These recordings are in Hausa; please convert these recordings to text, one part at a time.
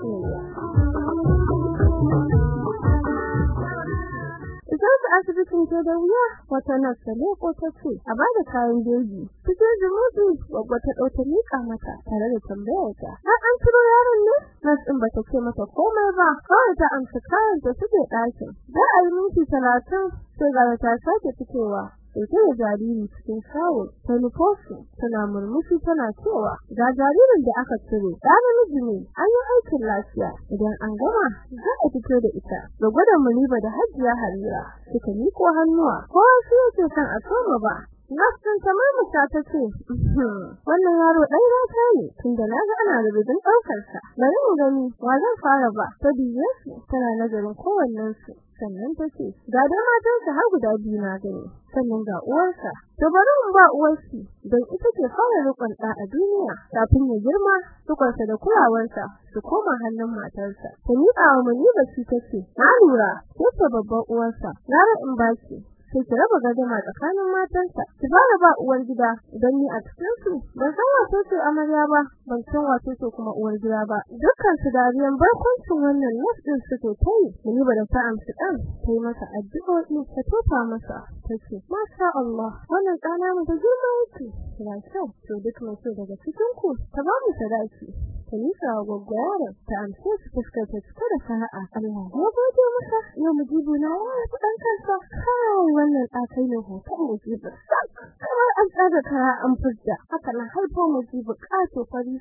su asibitin ke da wuya wata nasa leko ta ce a ba da kayan jeji. Cikin zumuɗi gwagwa ta ɗauta miƙa mata tare da tambayar ta. Har an ciro yaron ne? Nas ɗin bata ce mata komai ba. Kawai ta amsa kayan ta suke ɗakin. Da a yi minti talatin sai ga ta sake fitowa. Ita da jariri cikin shawo ta nufosu tana murmushi tana cewa ga jaririn da aka cire da namiji ne an yi aikin lafiya. Idan an gama za a fito da ita. Da gwada muniba da hajiya harira suka miko hannuwa. Ko su yake san a soma ba. Nasrin tamamu ta tace wannan yaro dai rata ne tunda na ga ana rubutun ɗaukar sa bari mu gani wa zan fara ba? Ta biye tana nazarin kowannen su sannan tace ga da matan sa har guda biyu na gani. Sannan ga uwarsa. To bari mu ba uwarsa don ita ce fara rukun da a duniya kafin ya girma rukunsa da kulawarsa su koma hannun matarsa. Ta miƙa wa muni da shi tace na lura ce babban uwarsa gara in baki sai ki raba gadama tsakanin matansa. Ki fara ba uwar gida idan ni a cikin su ban san wato ce amarya ba ban san wato ce kuma uwar gida ba. Dukkan su dariyan barkwancin wannan nas din suke kai ni ba da ta amsa dan sai masa addu'o'i ta tofa masa tace masha Allah wannan kana mu da girma yake. Ya kyau to duk mai so daga cikin ku ta ba mu sadaki. Kalisa gwaggwara ta amsa su fuskar ta cika da sana'a Allah ya gode masa yau mujibu na ya kudan kansa kai wannan tsakai ne hoton mujibu kamar an tsaga kara an fudda haka na haifo mujibu kato fari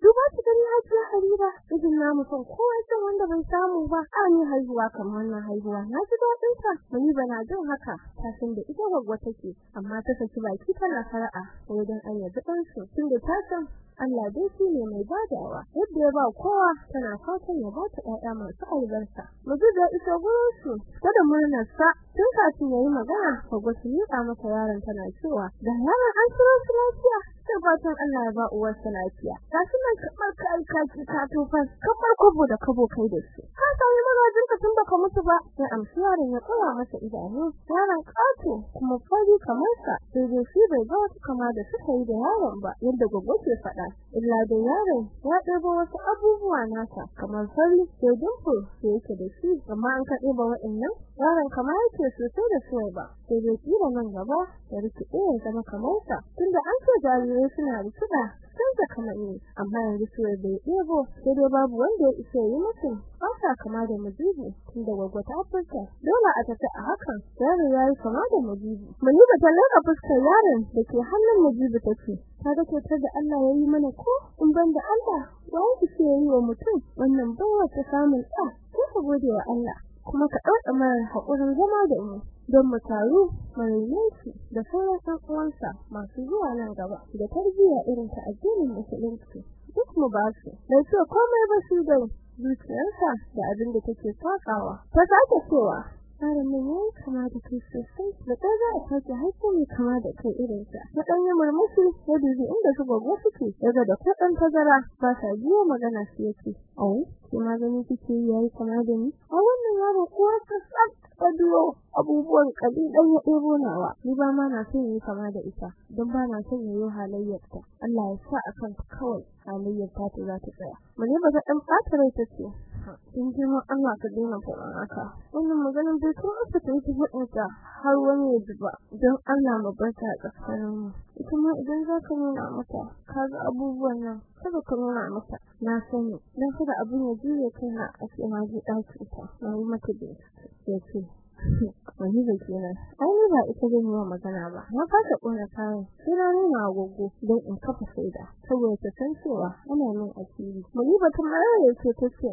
duba ta gani hajiya harira idan na mutum kowa san wanda bai samu ba a ni haihuwa kamar wannan haihuwa na ji daɗin ta muni bana jin haka ta san da ita gwaggwa take amma ta saki baki tana fara'a wajen ayyada ɗansu tunda ta san Allah dai shi ne mai badawa yadda ya ba kowa tana fatan ya bata ƴaƴa masu albarka. Muji da isa gurin su kada murnar sa tun kafin yayi magana ko su miƙa masa yaron tana cewa da yaron an tsoro su lafiya sai fatan Allah ya ba uwar sa lafiya ta suna kamar kai kaki ka tofa kamar kobo da kabo kai da su ka sai magajin ka tun baka mutu ba. Sai amshi yaron ya tsaya masa idanu. Yaron kato kuma fari kamar sa sai dai shi bai ga wata kama da suka yi da yaron ba yadda gogo ke faɗa. Illa da yaron ya ɗebo wasu abubuwa nasa kamar fari sai dumfur da yake da shi amma an ka ɗeba waɗannan yaron kamar yake sosai da suwai ba. Sai dai kila nan gaba ya rikide ya zama kamar sa. Tunda an ce jarirai suna rikida canza kamanni amma yanzu suwai bai ɗebo sai dai babu wanda ya isa yi musu. Ba kama da mujibu tunda gwagwa ta furta. Dole a tafi a hakan. Yaro ya yi kama da mujibu muni ba ta leka fuskar yaron da ke hannun mujibu take ta ga kyautar da Allah ya yi mana ko? In ban da Allah wanda ke yi wa mutum? Wannan bawa ta samun ɗa ko ka gode wa Allah. Kuma ka ɗauka mara haƙurin zama da mu don mu taru marinanci da sauran uwansa masu zuwa nan gaba da tarbiyya irin ta addinin musulunci. Duk mu ba su. Da ce komai ba su da zuciyarsa da abin da take sakawa ta sake cewa tsarin nan yayi kama da kai da ta za a sake haifo mai kama da kai irinsa na ɗan yi murmushi ya dubi inda su gwagwa suke daga da kwaɗan tazara ba sa biyo magana su yake au ke magani kike yayi kama da ni a wannan yaro uwar ta tsaf ta biyo abubuwan kalilan ya ɗebo nawa. Ni ba ma na son yi kama da ita don ba na son yayi halayyarta. Allah ya sa akan kawai halayyar ta ta za ta tsaya. Mu ne ba ta ɗan ɓata rai ta ce in ji mu Allah ka daina faɗa haka. Wannan maganin bai kuma ta yi faɗinta har wani ya ji ba don Allah mu bar ta a tsakanin mu. Ita ma idan za ka nuna mata ka ga abubuwan nan kada ka nuna mata. Na sani don kada abin ya juya kaina a ce ma ji ɗakin ta na yi mata bincike. Ya ce wani da kenan ai ni ba ita zan yi magana ba na fasa ƙona kayan sai na nuna wa goggo don in kafa shaida saboda ta san cewa ana min asiri muni ba kamar ya ce ta ce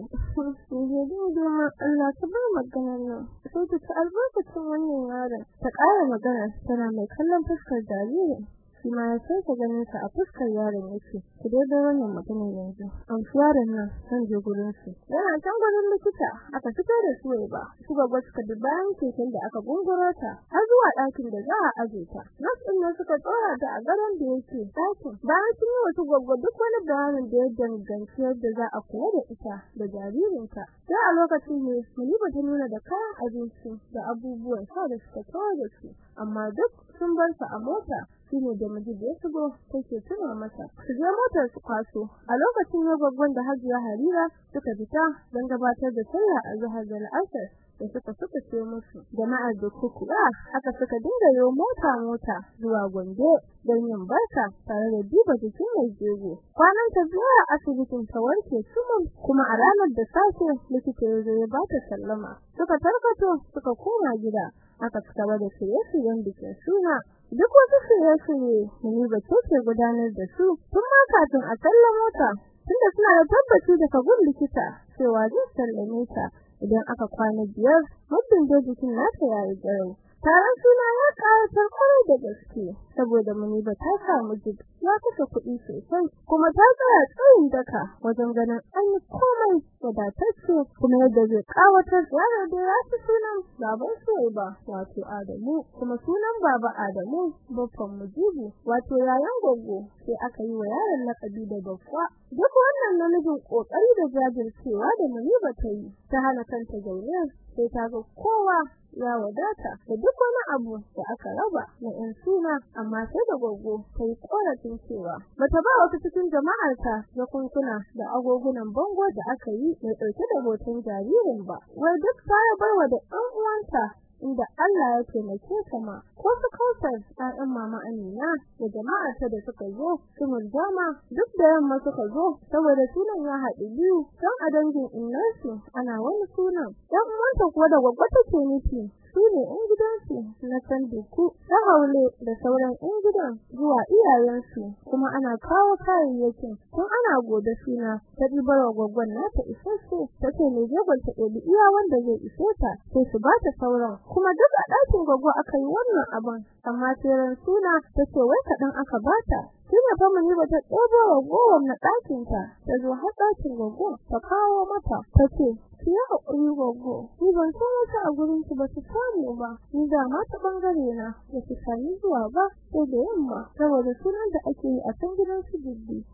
ni da ma Allah ta ba maganar nan sai ta ci albarkacin wannan yaron ta ƙara magana tana mai kallon fuskar jaririn shi ma ya sauke ganin sa a fuskar yaron yake. Ki dai da wannan mutumin yanzu. An yaron nan san je gurin su yana can gurin likita aka fito da su ba. Su ga suka bi bayan keken da aka gungura ta har zuwa ɗakin da za a aje ta. Nas din ne suka tsora ta a garin da yake ɗakin. Bayan sun yi wasu gwaggo duk wani bayanin da ya danganci yadda za a kula da ita da jaririnta. Sai a lokacin ne muni ba ta nuna da kayan abinci da abubuwan sha da suka kawo da su. Amma duk sun bar su a mota. Shine da miji da ya shigo take tuna masa je motar su kwaso. A lokacin ne babban da Hajiya Harira suka fita don gabatar da sallah a zuhar da al'asar da suka suka ce musu. Jama'ar da kuku aka suka dinga yo mota mota zuwa Gombe don yin barka tare da duba jikin mai jego. Kwanan ta zuwa asibitin ta warke sumun kuma a ranar da safe likita ya zo ya ba ta sallama. Suka tarkato suka koma gida aka suka ba da shirye-shiryen bikin suna. Duk wasu shirye-shirye ne ba ce gudanar da su tun ma kafin a sallama ta tunda suna da tabbaci daga gun likita cewa zai sallame ta idan aka kwana biyar muddin da jikin nasa yayi garau. Taron suna ya ƙayatar ƙwarai da gaske saboda muni ba ta samu jid ya kashe kuɗi sosai kuma ta tsaya tsayin daka wajen ganin an yi komai wadatacce kuma yadda zai ƙawatar yaro da ya fi sunan baban ba wato Adamu kuma sunan baba Adamu babban mujibu wato yayan goggo sai aka yi wa yaron lakabi da babba duk wannan namijin ƙoƙari da jajircewa da muni ba ta yi ta hana kanta zaune sai ta ga kowa ya wadata da duk wani abu da aka raba na yan suna amma sai da gogo sai korafin cewa bata ba wata cikin jama'ar ta da kunkuna da agogunan bango da aka yi mai ɗauke da hoton jaririn ba. Wai duk sai barwa da ɗan uwanta inda Allah ya taimake ta ma. Ko su kautar ɗan mama Amina da jama'ar ta da suka zo su murjama duk da yamma suka zo saboda sunan ya haɗu biyu don a dangin innarsu ana wani sunan. Ɗan uwanta kuwa da gwaggwa take nufi su ne ‘yan gidansu na san duku ta haule da sauran ‘yan gidan zuwa iyayensu kuma ana kawo kayayyakin. Tun ana gobe suna ta ɗibar wa gwaggon nata isasshe ta ce mai jegon ta ɗabi iya wanda zai ishe ta sai su ba ta sauran. Kuma duk a ɗakin gwaggo aka yi wannan abin amma sai suna ta ce wai kaɗan aka bata Kina fa mun ba ta ɗebo ragowar na ɗakin ta ta zo har ɗakin gogo ta kawo mata ta ce ki yi haƙuri gogo ni ban san wata a gurin ki ba ta samu ba. Ni da ma ta ɓangare na da ki sami zuwa ba sai da yamma. Saboda sunan da ake yi a can gidan su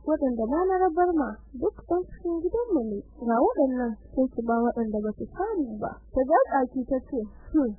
waɗanda ma na rabar ma duk ɗan cikin gidan mu ne. Ga waɗannan sai ki ba waɗanda ba su samu ba. Ta ga ɗaki ta ce hmm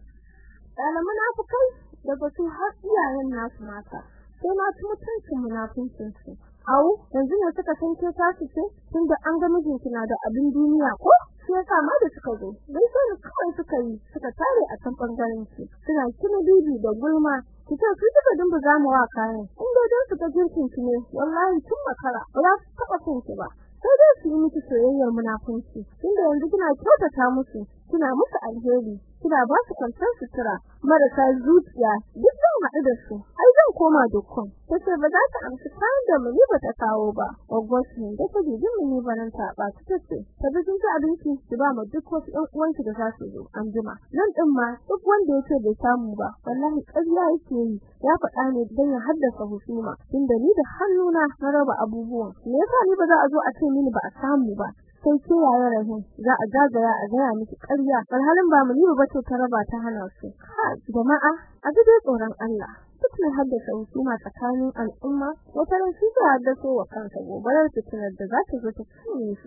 ɗana munafukai da batu har iyayen nasu mata. Sai ma su mutuncin munafincin su au yanzu ne suka san ke tasu ce tunda an ga mijinki na da abin duniya ko? Shi yasa ma da suka zo dai sai kawai suka yi suka tare a kan ɓangaren ki suna kina bibi da gulma kita su suka dumba za mu wa kayan in dai dan su ga jirkin ki ne wallahi tun makara ba za su taba son ki ba. Sai dai su yi miki soyayyar munafunci tunda yanzu kina kyautata musu kina musu alheri kina ba su kwantar sutura marasa zuciya duk zan haɗu da su. Ai koma dukkan tace ba za ta amsa kayan da muni ba ta kawo ba. Gwaggon su da ta jijin muni ba nan ta ba ta tace ta bi sun abinci su ba mu duk wasu ɗan uwanki da za su zo an jima nan din ma duk wanda yake bai samu ba wallahi ƙarya yake yi. Ya faɗa ne don ya haddasa husuma tunda ni da hannuna na raba abubuwan. Me yasa ni ba za a zo a ce mini ba a samu ba? Sai ke yaya rahim za a gagara a gaya miki ƙarya alhalin ba mu ni ba ce ta raba ta hana su. Jama'a a gide tsoron Allah. Duk mai haddasa husuma tsakanin al'umma wata ran shi ta haddasa wa kansa gobarar fitinar da za ta zo ta cinye su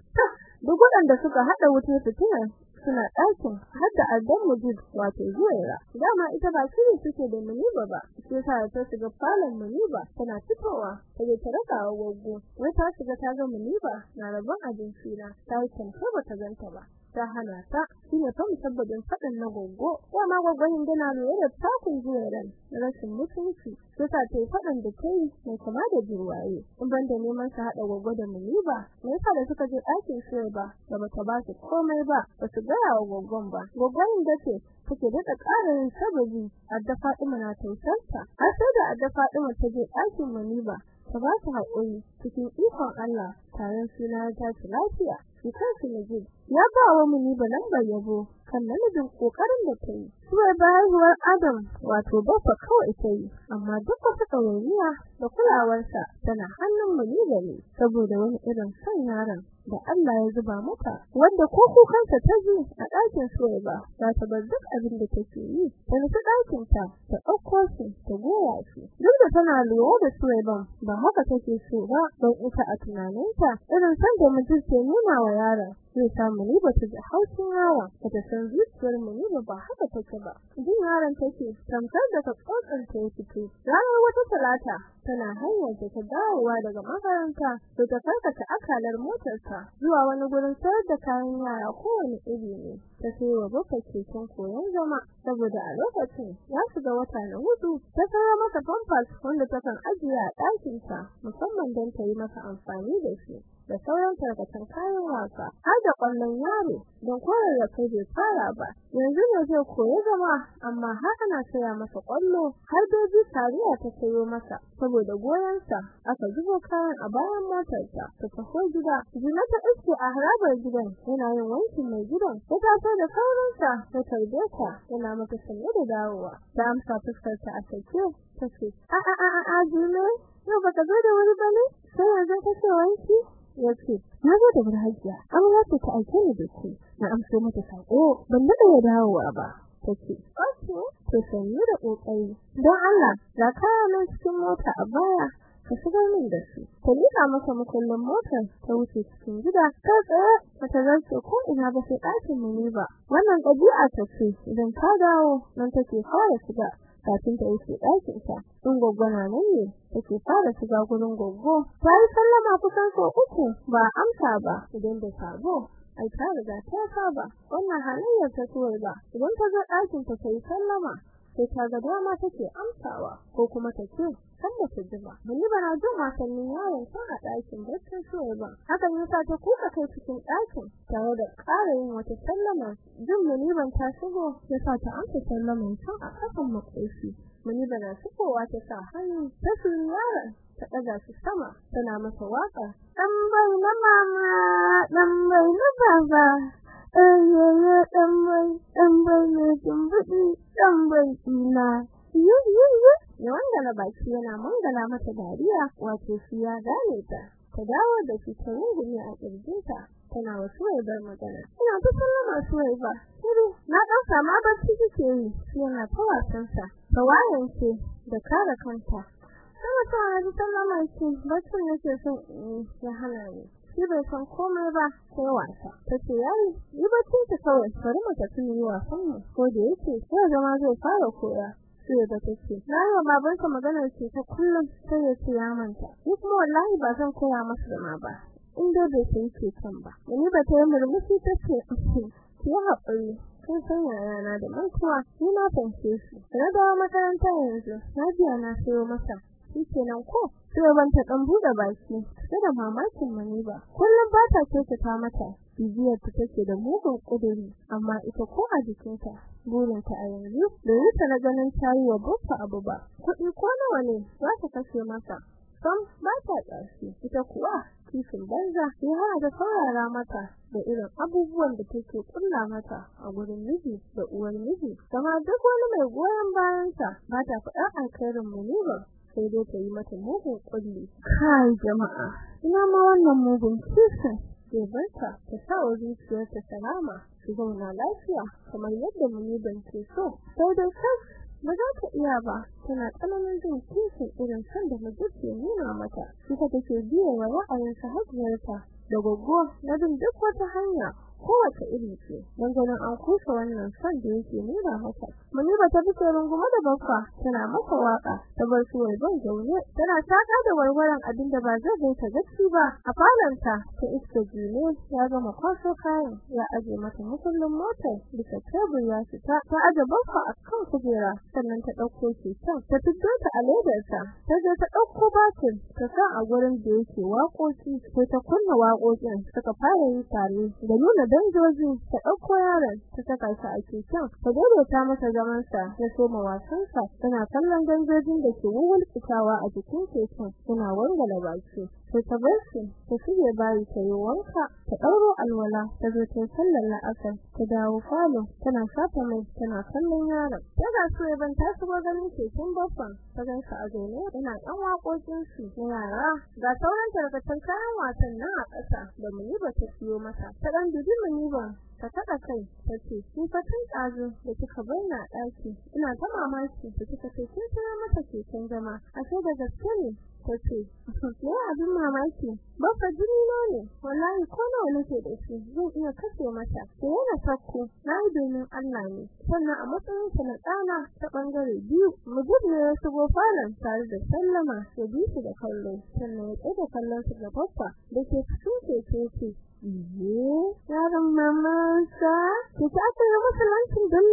duk waɗanda suka haɗa wutar fitinar suna ɗakin har da addan mujid wato zuwaira. Dama ita ba shirin suke da muniba ba sai ta ta shiga falon muniba tana fitowa ta je ta raka wa goggo. Wai ta shiga ta ga muniba na rabon abinci na ta yi tanta ba ta ganta ba. Ta hana ta shine fa musabbabin faɗin na goggo dama goggon dana lura da takun zuwairan rashin mutunci. Sai ta faɗin da ta yi mai kama da jirwaye. In ban da neman sa haɗa goggo da muniba me yasa da suka je ɗakin shi ba da bata ba su komai ba ba su gaya wa goggon ba. Goggon da ce take da ƙarin sababi adda Fatima na tausarta. Har sai da adda Fatima ta je ɗakin muniba ta ba ta haƙuri cikin ikon Allah taron suna ta lafiya. Kansu Najib ya ba wa muni ba lambar yabo kan namijin ƙoƙarin da ta yi. Suwai ba haihuwar Adam wato babba kawai ta yi amma duk wata ɗawainiya da kulawarsa tana hannun muni da ne saboda wani irin son yaron da Allah ya zuba mata wanda ko kukansa ta ji a ɗakin suwai ba ta bar duk abin da take yi ta nufi ɗakin ta ta ɗauko shi ta goya shi. Duk da tana lura da ba ba haka take so ba don ita a tunaninta irin san da mutum ke nuna wa yaron zai samu ni ba ta ji haushin yaron ba ta san zuciyar mu ni ba haka take ba. Jin yaron take tamkar da ka tsotsin ta fito ranar wata talata tana hanyar ta dawowa daga makaranta sai ta karkata akalar motarta zuwa wani gurin sayar da kayan yara kowane iri ne. Ta sai wa baka keken koyon zama saboda a lokacin ya shiga wata na huɗu ta sayar masa pampers wanda ta kan ajiye a ɗakinta musamman don ta yi masa amfani da shi. Da sauran tarkacen kayan wasa har da ƙwallon yaro don koyar da kai bai fara ba. Yanzu ne zai koyi zama amma har ana saya masa ƙwallo har doji tariya ta sayo masa saboda goyonsa aka zubo kayan a bayan motarsa. Ta taho gida zina ta iske a harabar gidan yana yin wankin mai gidan ta taso da sauransa ta tarbe ta yana mata sanye da dawowa. Ta amsa fuskarta a sake ta ce a a a a zina yau baka zo da wuri ba ne sai yanzu kace wanki ya ce na zo da burhajiya an wato ta aike ni da na amso mata sako ban da ya dawowa ba. Tace okay to sanni da ƙoƙari don Allah za ka nan cikin mota a baya ka shigar min da su. Ta lika masa makullin motar ta wuce cikin gida. Ta tsaye bata zarce ko ina ba sai ɗakin mu ne ba. Wannan ɗabi'a ta ce idan ka dawo nan take fara shiga. Kafin ta wuce ɗakin ta in gwaggwana nan ne take fara shiga gurin goggo? Ta yi sallama kusan so uku ba amsa ba. Idan da sabo ai ta riga ta saba. Wannan halayyar ta tuwar ba. Idan ta zo ɗakin ta yi sallama sai ta ga dama take amsawa ko kuma ta ce kan ta jiba bani bana jin wasannin yaron tun a ɗakin baccin tuwar ba. Hakan yasa ta kuka kai cikin ɗakin tare da ƙara yin wata sallama. Jin mani ban ta shigo yasa ta amsa sallaman tun a kasan makoshi. Mani bana shigowa ta sa hannu ta suri yaron ta ɗaga shi sama tana masa waƙa dan bai na mama dan bai na baba. Yu ya wanda na baki yana mangala mata dariya wato shi ya gane ta ta dawo da shi ta rungume a ƙirjinta tana wasu bar magana ina ta sallama su ba shiru na ɗan sama bacci kike yi yana ta wasansa ce da kare kanta Sama ta ji sallama ce baccin yake son ya hana ni shi bai san komai ba sai wasa tace kawai bari mu tafi wasan mu da yake sai zama zai fara koya sai da tace na yi maganar ce ta kullum sai ya ce ya wallahi ba zan koya masa zama ba in ba ni ba ta yi murmushi tace ki haƙuri kun san yana da mantuwa ni na fahimce shi na dawo makaranta yanzu na biya na sayo masa shikenan ko? Sai ban ta dan buɗe baki. Da mamakin mani ba kullum ba ta ce ta mata bibiyar ta take da mugun kuduri amma ita ko a jikinta burin ta a yanzu da yasa na ganin tayi wa buffa abu ba. Kudi ko nawa ne za ta kashe masa? Sam ba ta tsashi ita kuwa kishin banza ya hana da saurara mata da irin abubuwan da take kulla mata a gurin miji da uwar miji. Kama duk wani mai goyon bayansa ba ta faɗa alkhairin mu ne ba sai dai ta yi mata mugun kulli kai jama'a ina ma wannan mugun kisan? Zai barta ta sa wa zuciyarta salama su zauna lafiya kamar yadda muni ban ke so. Sai dai kai ba za ta iya ba tana tsananin jin kisan irin san da mijin ke nuna mata. Ita take biye wa ra'ayin sahajiyarta da goggo na bin duk wata hanya. Kowace iri ce. Don ganin an kusa wannan son da yake nuna mata muni ba ta fice rungume da bakwa tana masa waƙa ta bar su wai ban zaune tana taka da warwaran abin da ba zai gaita gaci ba. A falanta ta iska june ya gama kwaso kayan ya aje mata mukullin motar bisa tebur ya fita. Ta aje bakwa a kan kujera sannan ta ɗauko shi ta fito ta a ledarsa ta je ta ɗauko batir ta sa a gurin da yake waƙoƙi sai ta kunna waƙoƙin suka fara yi tare da nuna danjoji ta ɗauko yaron ta saka shi a keken ta daidaita masa zaman sa ya soma wasan sa tana kallon danjojin da ke wulwulkitawa a jikin keken suna wangala baki. Sai ta bar shi ta shige bayi ta yi wanka ta ɗauro alwala ta zo ta sallar la'asar ta dawo falo tana shafa mai tana kallon yaron. Ta ga su ban ta shigo ganin keken baffan ta gan a zaune yana ɗan waƙoƙin na yara. Ga sauran tarkacen kayan wasan nan a ƙasa da muniba ta siyo masa. Ta ɗan dubi muniba ta kada kai tace ni fa tun tsazo da kika bayyana daki ina ta mamaki da kika ce kin tsaya mata keken zama. Ashe da gaske ne tace ne abin mamaki. Babba jini na ne. Wallahi ko nawa nake da shi zan iya kace mata da yana sakku na yi domin Allah ne. Sannan a matsayin sa na tsana ta ɓangare biyu mujib ne ya shigo falon tare da sallama ya bi shi da kallo. Sannan ya tsaya kallon su ga babba da ke cikin keke ce Iye, yaron mamansa, ki ta aka masa lancin don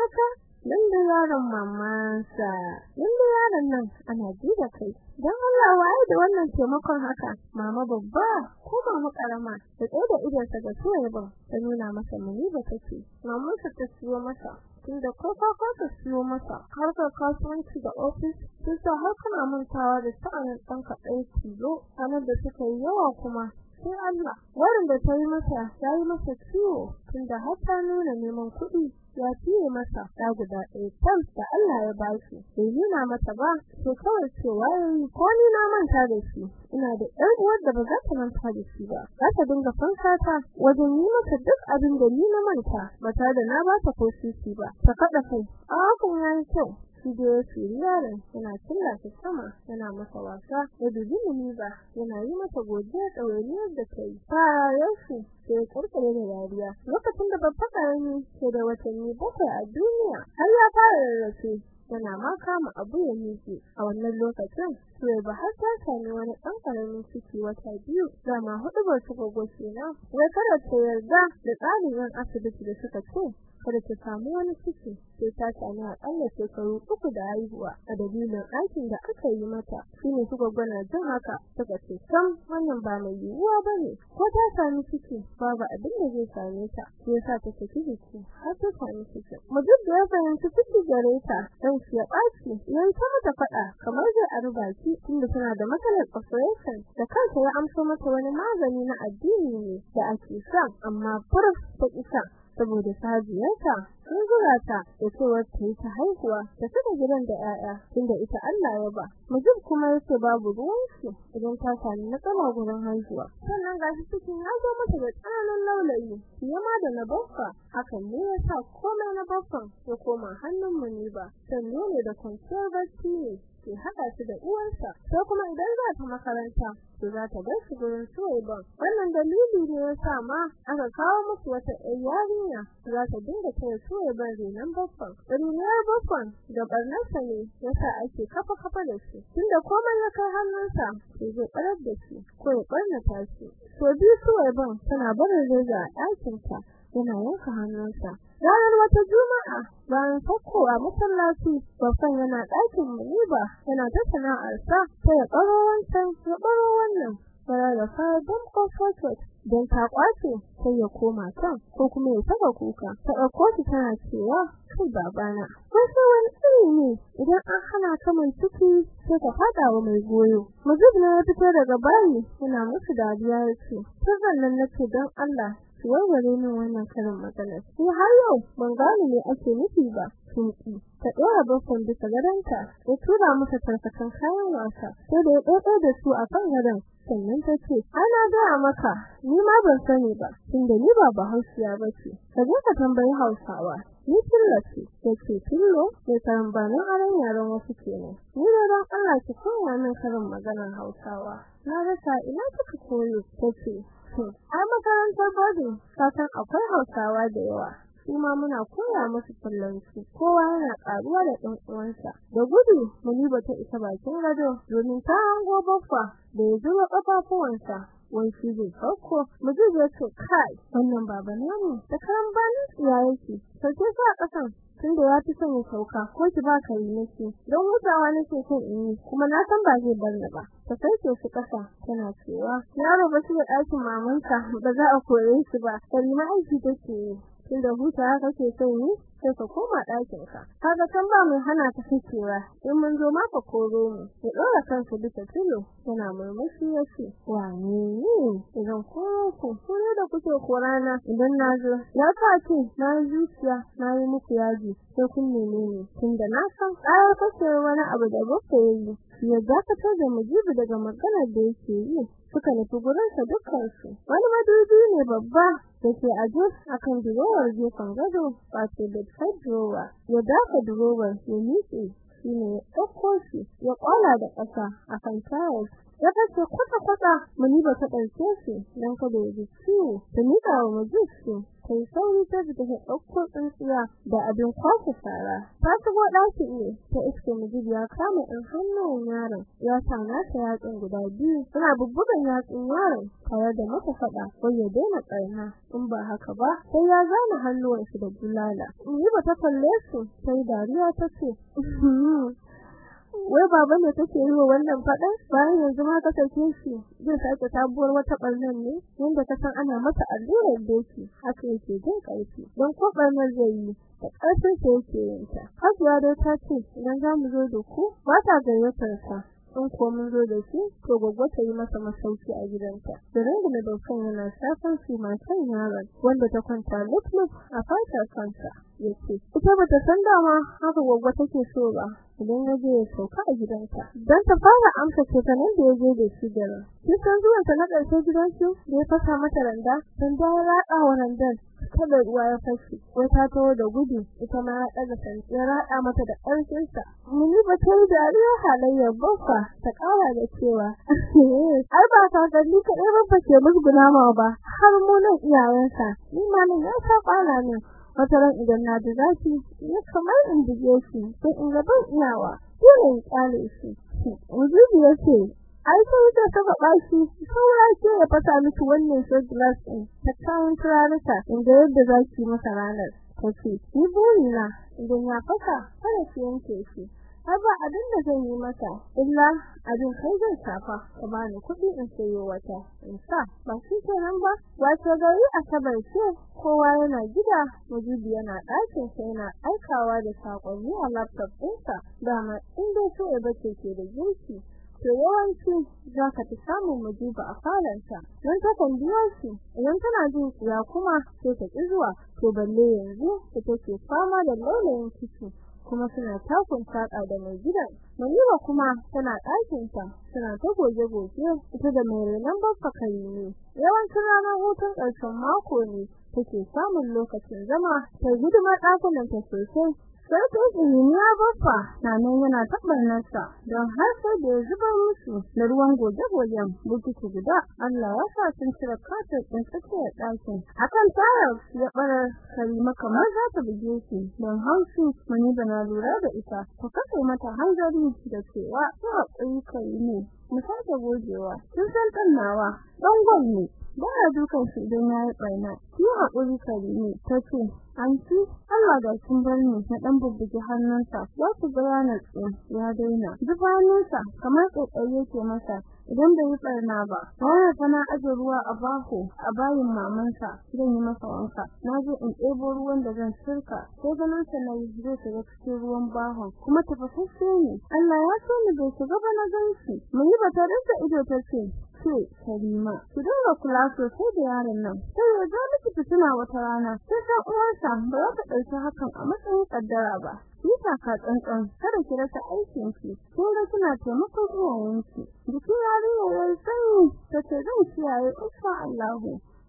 haka? Nan da yaron mamansa, nan da yaron nan ana da kai. Don Allah waye da wannan taimakon haka, mama babba ko mama karama da tsaye da idonsa ga suwaye ta nuna masa muni ba take. Mamansa ta siyo masa, tunda ko ka ka siyo masa. Har ka kasuwanci da office sai sa har kana mantawa da sa'an ɗan kaɗai tilo ranar da suka yi yawa kuma. Sai Allah warin da ta yi masa ya yi masa ciwo tunda har ta nuna neman kuɗi. Ya fiye masa ta guda ɗaya tam da Allah ya ba shi. Bai nuna mata ba sai kawai cewa ko ni na manta da shi? Ina da ɗan uwar da ba za ta manta da shi ba. Za ta dinga fansata wajen yi masa duk abin da ni na manta ba tare da na ba ta ko sisi ba. Ta kaɗa kai a hakan yayi kyau. Shi da yake yaron yana killa shi sama yana masa wasa da dubi ni ba yana yi masa godiya ɗawainiyar da ta yi. Ta yaushe sai kurkure da dariya. Lokacin da babba ƙarami ke da watanni bakwai a duniya har ya fara rarrafe yana ma kama abu ya miƙe. A wannan lokacin sai ba har ta sami wani ɗan ƙaramin ciki wata biyu dama huɗu ba su gogo kenan. Wai kada ta yarda da tsarin yan asibiti da suka ce kada ta samu wani ciki sai ta sami akalla shekaru uku da haihuwa. A dalilin aikin da aka yi mata shine suka gwana jin haka suka ce wannan ba mai yiwuwa ba ne ko ta sami ciki babu abin da zai same ta. Yasa ta saki jiki har ta sami ciki. Mujib da ya fahimci ciki gare ta dan ya ɓaci yayin ta mata faɗa kamar zai a baki tunda tana da matsalar operation. Da kansa ya amso mata wani magani na addini ne da ake sa amma furf ta isa saboda sajiyarta sun zura ta da cewa ta yi ta haihuwa ta saka gidan da 'ya'ya tunda ita Allah ya ba. Mujib kuma ya ce babu ruwan shi idan ta sami matsala gurin haihuwa. Sannan gashi cikin ya zo mata da tsananin laulayi fiye ma da na baffa. Hakan ne ya sa komai na baffan ya koma hannun mu ne ba. Sannan ne da ne. Ke haɗa shi da uwarsa sai kuma idan za ta makaranta to za ta bar shi gurin Suwaiban. Wannan dalili ne ya sa ma aka kawo musu wata yarinya za ta dinga taya Suwaiban renon babban. Reniyar babban da barnarsa ne yasa ake kafa kafa da shi. Tunda komai ya kai hannunsa sai zai barar da shi ko ya barnata shi. To bi Suwaiban tana barin reza a ɗakinta yana yanka hannunsa ranar wata juma'a bayan sakkowa masallaci babban yana ɗakin muniba yana ta sana'arsa sai ya ɓaro wancan ya ɓaro wannan fara da fara don kofotot don ta ƙwace sai ya koma can ko kuma ya saka kuka ta ɗauko shi tana cewa kai babana wasu wani iri ne idan an hana ka mai ciki sai ka faɗa wa mai goyo mujib ne ya fito daga bayi yana musu dariya ya ce tun nace don Allah ki warware min wannan karin matsalar sai har yau ban gane me ake nufi ba. Kinki ta dora bakon bisa gadonta ya tura masa tarkacen kayan wasa. Sai da ya dodo da su a kan gadon. Sannan ta ce ana gaya maka. Ni ma ban sani ba. Tunda ni ba bahaushiya ba ce. Ka je ka tambayi hausawa. Ni tilla ce. Yace tillo ya tambanin aran yaran wasu kenan ni da dan Allah ki koya karin maganar hausawa. Na rasa ina kika koyo. Tace a makarantar bodin kasan akwai hausawa da yawa kuma muna koya musu fallanci kowa yana karuwa da ɗan uwansa. Da gudu muniba ta isa bakin gado domin ta hango baffa da ya zuba kafafuwansa wai shi zai sauko. Mujib ya ce kai wannan baba namu da karan bani ya yake. Sauke sa kasan tunda ya fi son ya sauka ko ki ba ka yi nake don hutawa nake son in yi kuma na san ba zai bar ni ba. Ta sauke shi kasa tana cewa yaro ba shi da ɗakin mamanka ba za a koye shi ba. Kalli aiki take yi. Tunda huta kake son yi sai ka koma ɗakin ka kaga kan ba mai hana ka fikewa in mun zo maka koro mu. Ya dora kansa bisa tilo yana murmushi ya ce wani ne? Idan ko ku kore da kuke korana? Idan na zo ya ce na zuciya na yi muku yaji sai kun neme ni. Tunda na san ƙarar kace wani abu da baka yi. Ya dakatar da mujibi daga maganar da yake yi suka nufi gurinsa dukkansu wani madubi ne babba da ke aje akan durowar gefen gado wato da drawer. Ya dafa durowar ya miƙe shine ya ɗauko shi ya ƙwala da ƙasa akan tiles ya kace kwata kwata muni ba ta ɗauke shi dan kada ya ji ciwo. Ta miƙa wa mujibi kai sauri ta fita ta ɗauko tsintsiya da abin kwashe shara. Ta shigo ɗaki ne ta iske mujib ya kama ɗan hannun yaron. Ya sa nasa yatsun guda biyu. Suna bubbugan yatsun yaron tare da mata faɗa ko ya daina ƙarna in ba haka ba sai ya zana hannuwan shi da bulala. Ni ba ta kalle su sai dariya ta ce wai baba ne take yi wa wannan faɗa bayan yanzu ma ka sake shi zai sake sabuwar wata ɓarnan ne yanda ka san ana masa allurar doki haka yake jin ƙarfi. Don ko ɓarnar zai yi da ƙarfin sa yake yinta hajiya dai ta ce idan za mu zo da ku ba ta gayyatar in ko mun zo da shi to gogo ta yi masa masauki a gidanta. Da rungume da kan yana shafan shi matan yaron wanda ta kwanta lutlut a fatar kansa. Ya ce ita bata san dama haka gogo take so ba. Idan ya je ya sauka a gidanta dan ta fara amsa ce ta nan da ya je da shi gara kisan zuwan ta na ƙarshe gidansu da ya fasa mata randa. Dan da ya rada wa randan kada ruwa ya fashi wata tawo da gudu ita ma ya daga san ya rada mata da ƙarfin sa muni ba ta da riya halayyar baffa. Ta kara da cewa ai ba ta da ni kadai babba ke musguna ma ba. Har mu nan iyayensa. Ni ma nan ya kwana ne wata ran idan na da zafi ya kamar in dige shi sai in ga ban iyawa dole in kale shi. Wujudu ya ce ai sai da saba bashi saura ce ya fasa miki wannan shot glass din ta kayan turaruka inda yadda zaki masa ranar. Kace ni burina idan ya fasa kada ki yanke shi. Har ba abin da zan yi masa illa abin kai zan shafa ka bani kuɗi in sayo wata in sa. Ba shi kenan ba. Wato gari asabar ce kowa yana gida mujibi yana ɗakin sa yana aikawa da saƙonni a laptop ɗinsa. Dama in dai so ya bace ke da girki to yawanci za ka fi samun mujiba a falanta don ta kan biya shi idan tana jin tsiya kuma sai ta ƙi zuwa. To balle yanzu ta take fama da laulayin ciki. Kuma suna takun saka da mai gidan. Maniwa kuma tana ɗakinta suna ta goge-goge ita da mai renon baffa ne yawancin ranar hutun ƙarshen mako ne take samun lokacin zama ta guduma ɗakunan ta sosai. Ya baffa na nan yana tabbarnarsa don har sai da ya zuba musu da ruwan goge-gogen bukiti guda Allah ya sa sun cire katar ɗin tsakiyar ɗakin. Akan tayar ya ɓarar karima kamar za ta buge shi don haushi mani da na lura da ita ta kasai mata hanzari da cewa ta haƙuri kai ne mu sake gogewa. Sun san ɗan nawa. Ɗan gwamni ba a dukan shi idan ya yi ɓarna. Ki haƙuri karimi ta ce Anti, Allah ga kin bar ni na dan bubbuge hannunsa. Ya ku bayana tsu ya daina. Duk hannunsa kamar ƙoƙari yake masa. Idan bai yi barna ba. Wannan tana aje ruwa a baho a bayin mamansa zan yi masa wanka. Na in ɗebo ruwan da zan sirka. Sai ganin sa na yi zai shiga cikin ruwan bahon. Kuma tafasasshe ne. Allah ya so ni bai shiga ba na gan shi. Mun yi bata da ido ta ce ce Karima ki dinga kula sosai da yaron nan sai ya ga miki fitina wata rana sai san uwarsa ba za ta ɗauki hakan a matsayin kaddara ba ki ka tsantsan kada ki rasa aikin ki kin ga kina taimakon iyayenki. Jiki yarinya yayi sanyi tace zan kiyaye insha Allah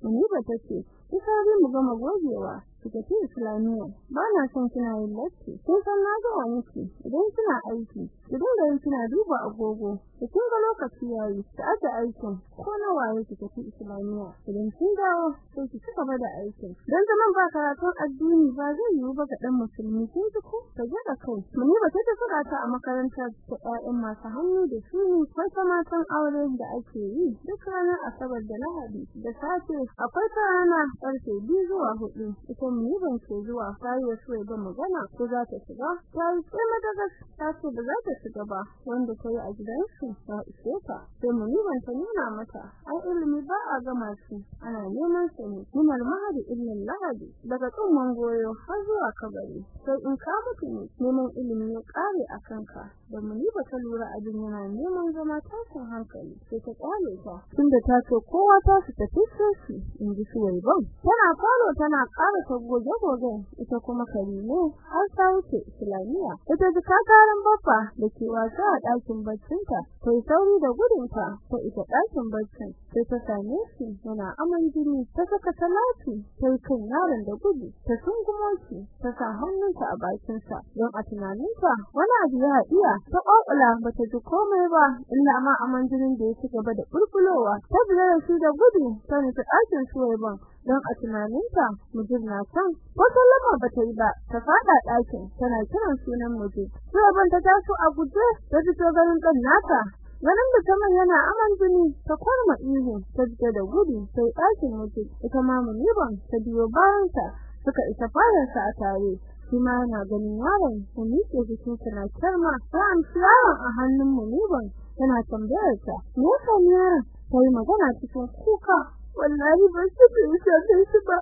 ni ba tace ita mu gama gogewa kika ce islamiya. Ba na son kina yin latti. Kun san na ga miki. Idan kina aiki idan da kina duba agogo. Kin ga lokaci yayi da aka aikin ko na waye kika ce islamiya idan kin dawo sai ki cika da aikin. Dan zaman ba karatun addini ba zai yiwu ba ga dan musulmi. Kin ji ko ka ga kai. Muni ba ta saka ta a makaranta ta ƴaƴan masu hannu da su wata matan aure da ake yi duk ranar asabar da lahadi. Da safe akwai ta rana ƙarfe 2 zuwa 4 ita mu ban ce zuwa sai ya so da magana ko za ta shiga. Sai sai madaga ta ce ba za ta shiga ba. Wanda ta yi a gidansu shi ya ishe ta sai mu yi ban ta nuna mata. Ai ilimi ba a gama shi. Ana neman sa ne minal mahadi illal lahadi. Daga tsumman goyo har zuwa kabari. Sai in ka mutu ne neman ilimi ya kare a kanka. Da mu yi ba ta lura abin yana neman zama tashin hankali sai ta kwale ta. Tunda ta ce kowa ta su tafi shi in ji su ban. Tana falo tana ƙara ta goge goge ita kuma karime har ta wuce islamiya. Ita ji kakarin babba da ke wasa a ɗakin baccinta ta yi sauri da gudunta ta ita ɗakin baccin sai ta same shi yana aman jini. Ta saka talati ta yi kan yaron da gudu. Ta sungumo shi ta sa hannunta a bakinsa. Don a tunaninta wani abu ya iya ta ƙwaƙula ba ta ji komai ba illa ma aman jinin da ya ci gaba da bulbulowa ta biya da shi da gudu ta nufi ɗakin suwaiban. Don a tunaninta mujib na san wata lama ba ta yi ba ta fada ɗakin tana kiran sunan mujib suwaiban ta taso a guje ta fito ganin ɗan nata. Ganin da saman yana aman jini ta kwarma ihu ta fita da gudu sai ɗakin mujib ita ma muniban ta biyo bayansa suka isa fadarsa a tare. Shi ma yana ganin yaron da miƙe jikinsa na kyarma. Ta amshi yaron a hannun muniban tana tambayar ta me yaron? Ta yi magana cikin kuka. Wallahi ban ci bai shafe shi ba.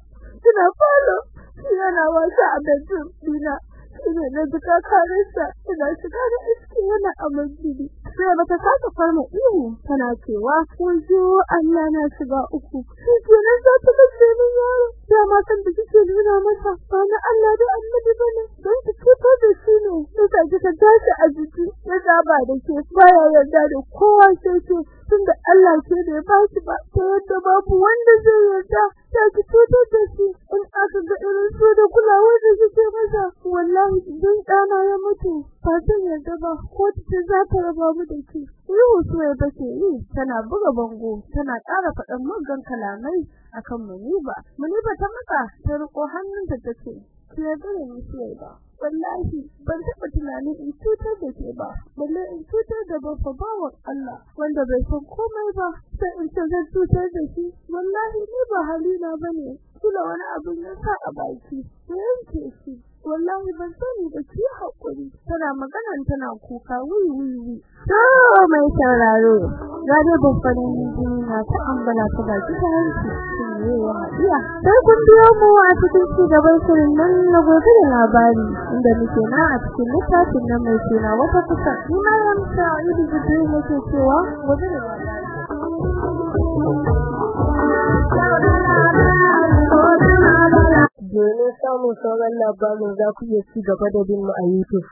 Ina falo yana wasa a bedroom dina. Ina da duka karinsa ina shiga da iski yana aman jini sai bata saka farma ihu tana cewa wajo Allah na shiga uku. Kenan za ta kace min yaro. Ya ma san da kike nuna masa ba na Allah da annabi ba ne don ki fito da shi ne. Sai kika tashi a jiki ya saba da ke baya yarda da kowa sai ce tunda Allah ke da ya ba shi ba ta yadda babu wanda zai yarda ta ki fito da shi in aka ga irin su da kulawar da kike masa wallahi idan ɗana ya mutu ba zan yarda ba ko ta za ta raba mu da shi Ruhu suwai ba ke yi tana buga bango tana ƙara faɗan muggan kalamai akan Muniba. Muniba ta matsa ta riko hannunta ta ce, "Ki yarda da ni ba." Wallahi ban taɓa tunanin in cutar da ke ba, balle in cutar da babba bawan Allah wanda bai san komai ba, sai in ce zan cutar da shi. Wallahi ni ba halina ba ne, kula wani abin ya sa a baki, ya yanke shi. wallahi ban sani da ki haƙuri tana magana tana kuka wuyi wuyi to mai sauraro ga babban jini na ta ambala ta baki ta hanci sai kun biyo mu a cikin ci gaban shirin nan na gobe da labari inda muke na a cikin littafin nan mai suna wata kusa ni ma musa idu gudu nake cewa gobe da Domin samun sauran labarin za ku iya ci gaba da bin mu a YouTube.